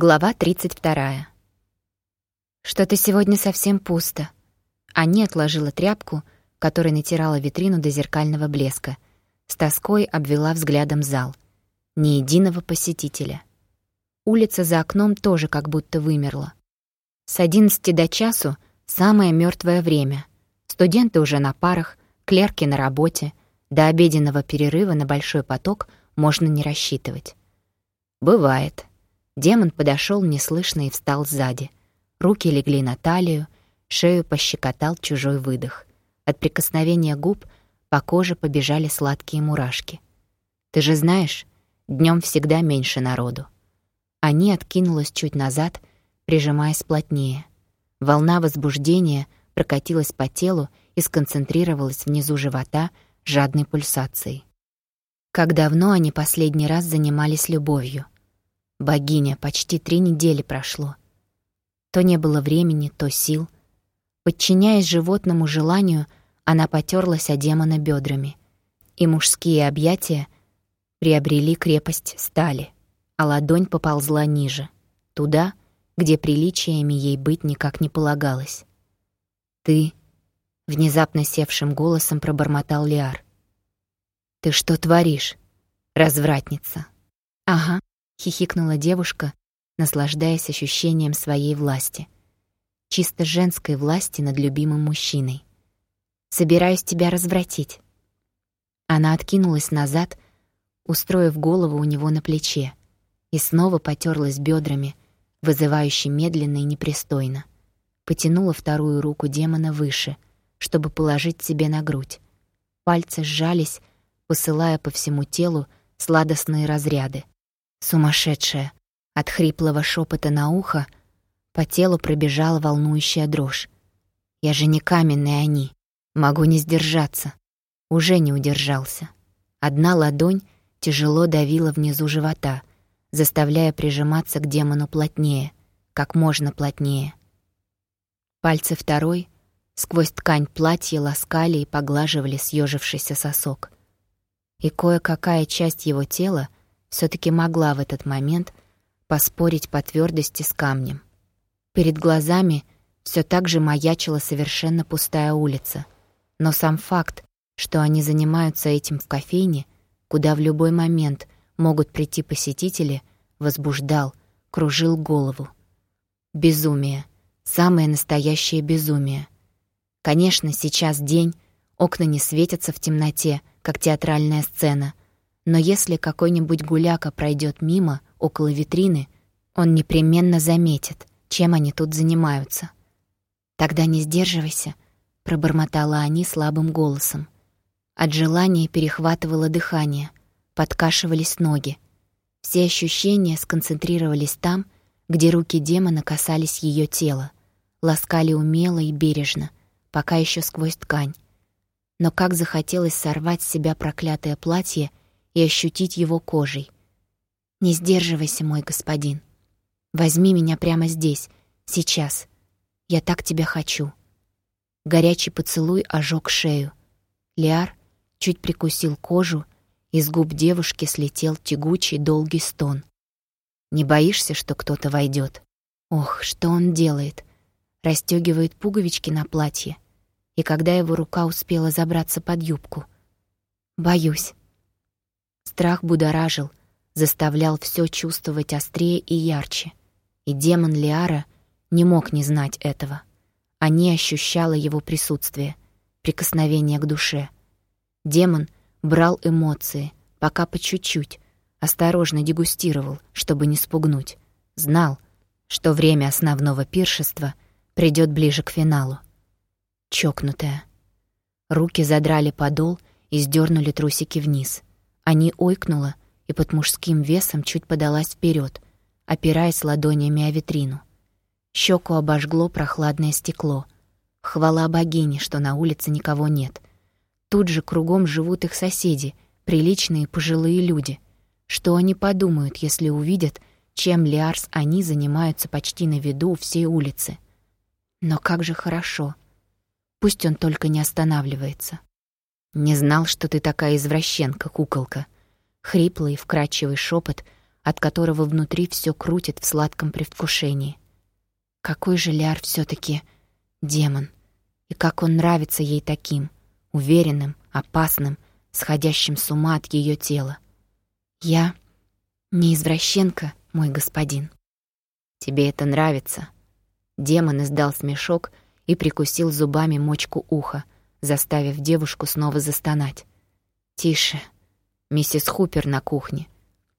Глава 32. «Что-то сегодня совсем пусто». Ани отложила тряпку, которой натирала витрину до зеркального блеска. С тоской обвела взглядом зал. Ни единого посетителя. Улица за окном тоже как будто вымерла. С 11 до часу — самое мертвое время. Студенты уже на парах, клерки на работе. До обеденного перерыва на большой поток можно не рассчитывать. Бывает. Демон подошел неслышно и встал сзади. Руки легли на талию, шею пощекотал чужой выдох. От прикосновения губ по коже побежали сладкие мурашки. «Ты же знаешь, днем всегда меньше народу». Они откинулась чуть назад, прижимаясь плотнее. Волна возбуждения прокатилась по телу и сконцентрировалась внизу живота жадной пульсацией. Как давно они последний раз занимались любовью — Богиня, почти три недели прошло. То не было времени, то сил. Подчиняясь животному желанию, она потерлась о демона бедрами, и мужские объятия приобрели крепость стали, а ладонь поползла ниже, туда, где приличиями ей быть никак не полагалось. «Ты...» — внезапно севшим голосом пробормотал Лиар. «Ты что творишь, развратница?» «Ага», — хихикнула девушка, наслаждаясь ощущением своей власти. Чисто женской власти над любимым мужчиной. «Собираюсь тебя развратить». Она откинулась назад, устроив голову у него на плече, и снова потерлась бедрами, вызывающе медленно и непристойно. Потянула вторую руку демона выше, чтобы положить себе на грудь. Пальцы сжались, посылая по всему телу сладостные разряды. Сумасшедшая. От хриплого шепота на ухо по телу пробежала волнующая дрожь. Я же не каменные они. Могу не сдержаться. Уже не удержался. Одна ладонь тяжело давила внизу живота, заставляя прижиматься к демону плотнее, как можно плотнее. Пальцы второй сквозь ткань платья ласкали и поглаживали съежившийся сосок. И кое-какая часть его тела — все таки могла в этот момент поспорить по твердости с камнем. Перед глазами все так же маячила совершенно пустая улица. Но сам факт, что они занимаются этим в кофейне, куда в любой момент могут прийти посетители, возбуждал, кружил голову. Безумие. Самое настоящее безумие. Конечно, сейчас день, окна не светятся в темноте, как театральная сцена, но если какой-нибудь гуляка пройдет мимо, около витрины, он непременно заметит, чем они тут занимаются. «Тогда не сдерживайся», — пробормотала они слабым голосом. От желания перехватывало дыхание, подкашивались ноги. Все ощущения сконцентрировались там, где руки демона касались ее тела, ласкали умело и бережно, пока еще сквозь ткань. Но как захотелось сорвать с себя проклятое платье и ощутить его кожей. «Не сдерживайся, мой господин. Возьми меня прямо здесь, сейчас. Я так тебя хочу». Горячий поцелуй ожег шею. Лиар чуть прикусил кожу, и с губ девушки слетел тягучий долгий стон. «Не боишься, что кто-то войдет? Ох, что он делает? Растёгивает пуговички на платье. И когда его рука успела забраться под юбку? Боюсь. Страх будоражил, заставлял все чувствовать острее и ярче. И демон Лиара не мог не знать этого. Они ощущала его присутствие, прикосновение к душе. Демон брал эмоции, пока по чуть-чуть, осторожно дегустировал, чтобы не спугнуть. Знал, что время основного пиршества придет ближе к финалу. Чокнутая. Руки задрали подол и сдернули трусики вниз — Ани ойкнула и под мужским весом чуть подалась вперед, опираясь ладонями о витрину. Щеку обожгло прохладное стекло. Хвала богине, что на улице никого нет. Тут же кругом живут их соседи, приличные пожилые люди. Что они подумают, если увидят, чем Лиарс они занимаются почти на виду всей улицы? Но как же хорошо. Пусть он только не останавливается. «Не знал, что ты такая извращенка, куколка». Хриплый, вкрадчивый шепот от которого внутри все крутит в сладком предвкушении. Какой же Ляр все таки демон. И как он нравится ей таким, уверенным, опасным, сходящим с ума от ее тела. Я не извращенка, мой господин. Тебе это нравится? Демон издал смешок и прикусил зубами мочку уха, заставив девушку снова застонать. «Тише. Миссис Хупер на кухне.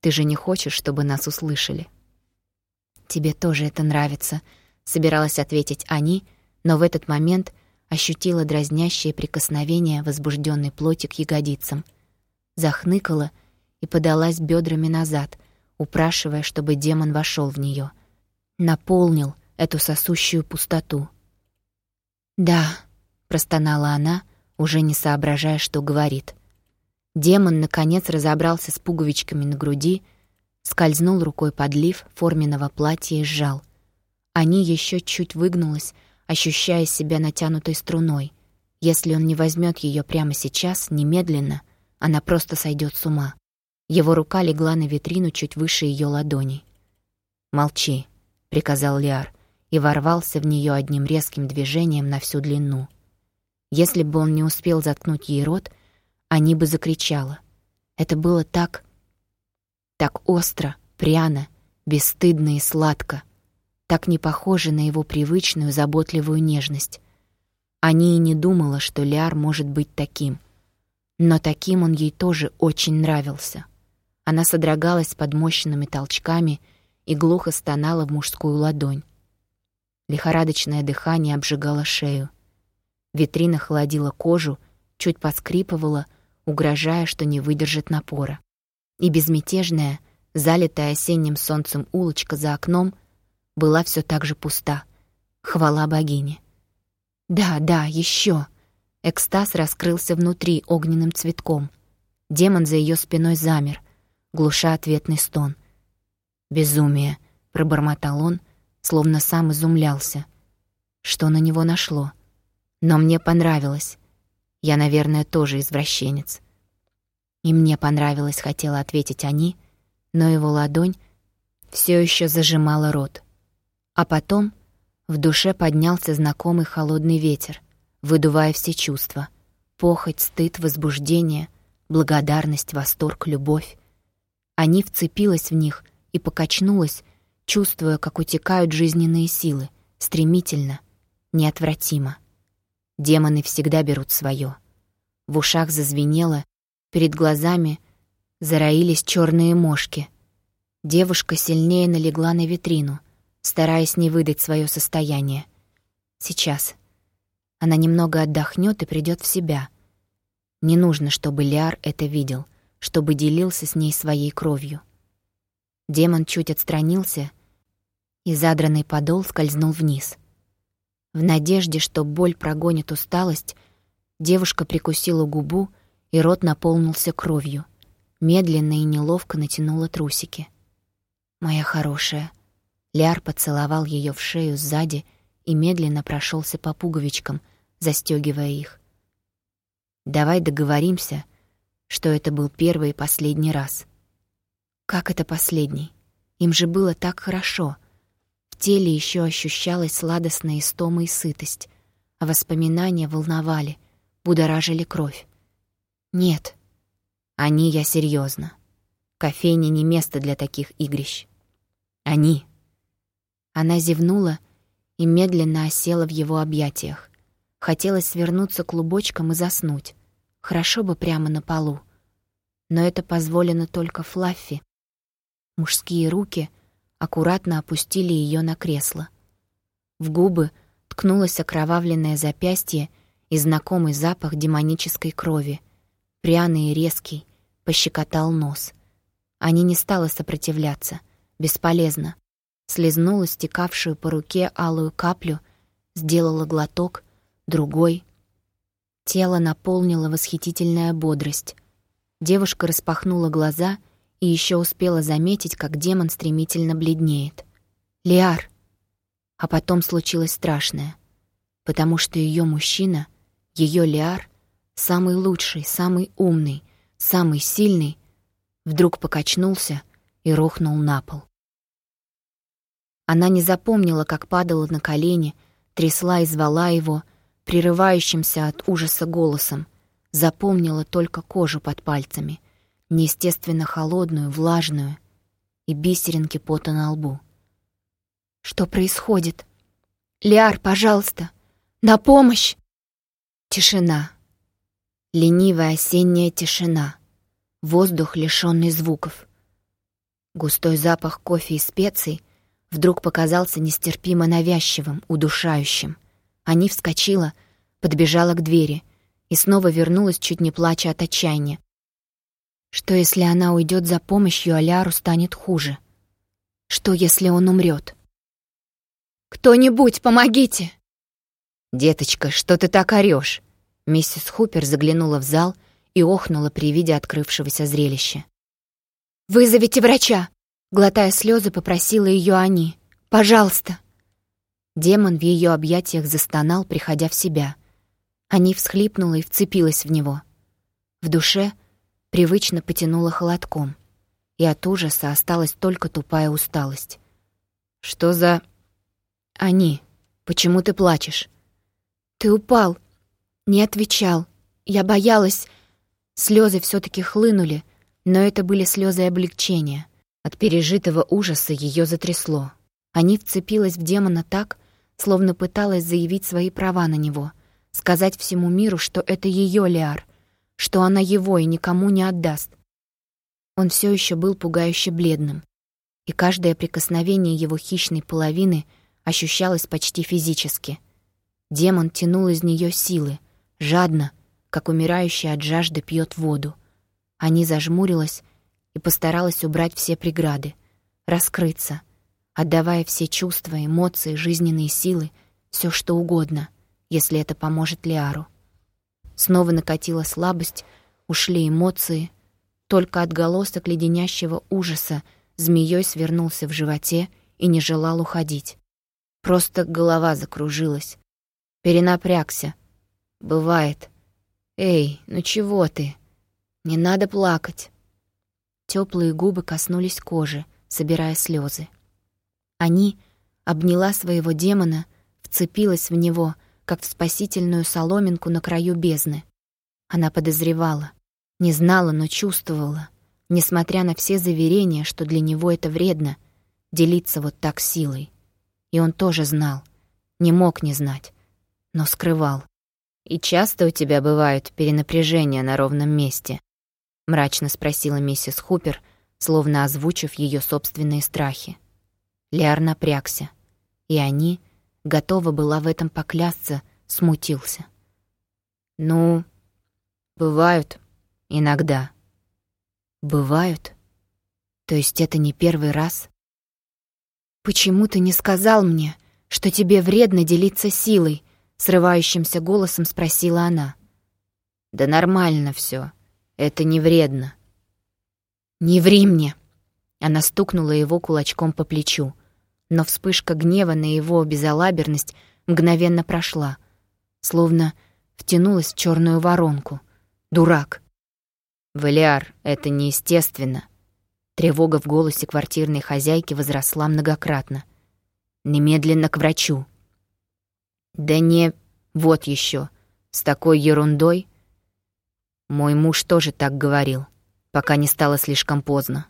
Ты же не хочешь, чтобы нас услышали?» «Тебе тоже это нравится», — собиралась ответить они, но в этот момент ощутила дразнящее прикосновение возбужденной плоти к ягодицам. Захныкала и подалась бедрами назад, упрашивая, чтобы демон вошел в нее, Наполнил эту сосущую пустоту. «Да», — простонала она, уже не соображая, что говорит — Демон, наконец, разобрался с пуговичками на груди, скользнул рукой под лиф форменного платья и сжал. Они еще чуть выгнулась, ощущая себя натянутой струной. Если он не возьмет ее прямо сейчас, немедленно, она просто сойдет с ума. Его рука легла на витрину чуть выше ее ладоней. «Молчи», — приказал Лиар, и ворвался в нее одним резким движением на всю длину. Если бы он не успел заткнуть ей рот, они бы закричала. Это было так... так остро, пряно, бесстыдно и сладко, так не похоже на его привычную заботливую нежность. Они и не думала, что Ляр может быть таким. Но таким он ей тоже очень нравился. Она содрогалась под мощными толчками и глухо стонала в мужскую ладонь. Лихорадочное дыхание обжигало шею. Витрина холодила кожу, чуть поскрипывала, угрожая, что не выдержит напора. И безмятежная, залитая осенним солнцем улочка за окном была все так же пуста. Хвала богине. Да, да, еще. Экстаз раскрылся внутри огненным цветком. Демон за ее спиной замер, глуша ответный стон. «Безумие», — пробормотал он, словно сам изумлялся. Что на него нашло? Но мне понравилось. Я, наверное, тоже извращенец. И мне понравилось, хотела ответить они, но его ладонь все еще зажимала рот. А потом в душе поднялся знакомый холодный ветер, выдувая все чувства. Похоть, стыд, возбуждение, благодарность, восторг, любовь. Они вцепилась в них и покачнулась, чувствуя, как утекают жизненные силы, стремительно, неотвратимо. Демоны всегда берут свое. В ушах зазвенело, перед глазами зароились черные мошки. Девушка сильнее налегла на витрину, стараясь не выдать свое состояние. Сейчас. Она немного отдохнет и придет в себя. Не нужно, чтобы Лиар это видел, чтобы делился с ней своей кровью. Демон чуть отстранился, и задранный подол скользнул вниз — в надежде, что боль прогонит усталость, девушка прикусила губу, и рот наполнился кровью. Медленно и неловко натянула трусики. «Моя хорошая». Ляр поцеловал ее в шею сзади и медленно прошелся по пуговичкам, застегивая их. «Давай договоримся, что это был первый и последний раз». «Как это последний? Им же было так хорошо», в теле еще ощущалась сладостная истома и сытость, а воспоминания волновали, будоражили кровь. Нет, они я серьезно. Кофейня не место для таких игрищ. Они. Она зевнула и медленно осела в его объятиях. Хотелось свернуться клубочком и заснуть. Хорошо бы прямо на полу. Но это позволено только Флаффи. Мужские руки аккуратно опустили ее на кресло. В губы ткнулось окровавленное запястье и знакомый запах демонической крови. Пряный и резкий, пощекотал нос. Они не стала сопротивляться. Бесполезно. Слизнула стекавшую по руке алую каплю, сделала глоток, другой. Тело наполнило восхитительная бодрость. Девушка распахнула глаза — и еще успела заметить, как демон стремительно бледнеет. «Лиар!» А потом случилось страшное, потому что ее мужчина, ее Лиар, самый лучший, самый умный, самый сильный, вдруг покачнулся и рухнул на пол. Она не запомнила, как падала на колени, трясла и звала его, прерывающимся от ужаса голосом. Запомнила только кожу под пальцами, неестественно холодную, влажную, и бисеринки пота на лбу. «Что происходит? Лиар, пожалуйста! На помощь!» Тишина. Ленивая осенняя тишина. Воздух, лишённый звуков. Густой запах кофе и специй вдруг показался нестерпимо навязчивым, удушающим. Ани вскочила, подбежала к двери и снова вернулась, чуть не плача от отчаяния. Что, если она уйдет за помощью, Аляру станет хуже? Что, если он умрет? «Кто-нибудь, помогите!» «Деточка, что ты так орешь? Миссис Хупер заглянула в зал и охнула при виде открывшегося зрелища. «Вызовите врача!» Глотая слезы, попросила ее Ани. «Пожалуйста!» Демон в ее объятиях застонал, приходя в себя. Ани всхлипнула и вцепилась в него. В душе привычно потянула холодком, и от ужаса осталась только тупая усталость. «Что за...» «Ани, почему ты плачешь?» «Ты упал!» Не отвечал. Я боялась. Слезы все таки хлынули, но это были слезы облегчения. От пережитого ужаса ее затрясло. Они вцепилась в демона так, словно пыталась заявить свои права на него, сказать всему миру, что это ее Лиар, что она его и никому не отдаст. Он все еще был пугающе бледным, и каждое прикосновение его хищной половины ощущалось почти физически. Демон тянул из нее силы, жадно, как умирающий от жажды пьет воду. Ани зажмурилась и постаралась убрать все преграды, раскрыться, отдавая все чувства, эмоции, жизненные силы, все что угодно, если это поможет Лиару. Снова накатила слабость, ушли эмоции, только отголосок леденящего ужаса змеей свернулся в животе и не желал уходить. Просто голова закружилась. Перенапрягся, Бывает. Эй, ну чего ты? Не надо плакать. Теплые губы коснулись кожи, собирая слезы. Они обняла своего демона, вцепилась в него, как в спасительную соломинку на краю бездны. Она подозревала, не знала, но чувствовала, несмотря на все заверения, что для него это вредно, делиться вот так силой. И он тоже знал, не мог не знать, но скрывал. «И часто у тебя бывают перенапряжения на ровном месте?» — мрачно спросила миссис Хупер, словно озвучив ее собственные страхи. Лиар напрягся, и они, готова была в этом поклясться, смутился. «Ну, бывают иногда». «Бывают? То есть это не первый раз?» «Почему ты не сказал мне, что тебе вредно делиться силой?» — срывающимся голосом спросила она. «Да нормально все. Это не вредно». «Не ври мне!» Она стукнула его кулачком по плечу, но вспышка гнева на его безалаберность мгновенно прошла, словно втянулась в черную воронку. «Дурак!» «Валиар, это неестественно!» Тревога в голосе квартирной хозяйки возросла многократно. «Немедленно к врачу!» Да не... Вот еще. С такой ерундой... Мой муж тоже так говорил, пока не стало слишком поздно.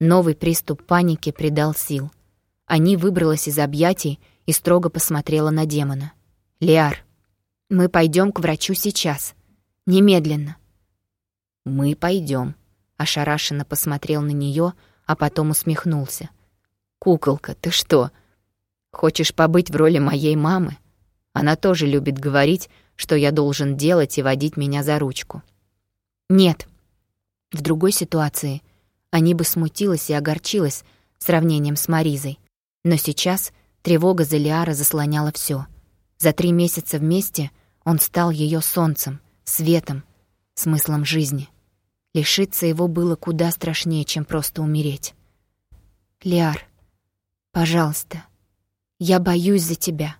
Новый приступ паники придал сил. Они выбралась из объятий и строго посмотрела на демона. «Лиар, мы пойдем к врачу сейчас. Немедленно». «Мы пойдем», — ошарашенно посмотрел на нее, а потом усмехнулся. «Куколка, ты что, Хочешь побыть в роли моей мамы? Она тоже любит говорить, что я должен делать и водить меня за ручку. Нет. В другой ситуации они бы смутилась и огорчилась сравнением с Маризой. Но сейчас тревога за Лиара заслоняла все. За три месяца вместе он стал ее солнцем, светом, смыслом жизни. Лишиться его было куда страшнее, чем просто умереть. «Лиар, пожалуйста, я боюсь за тебя.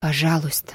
Пожалуйста.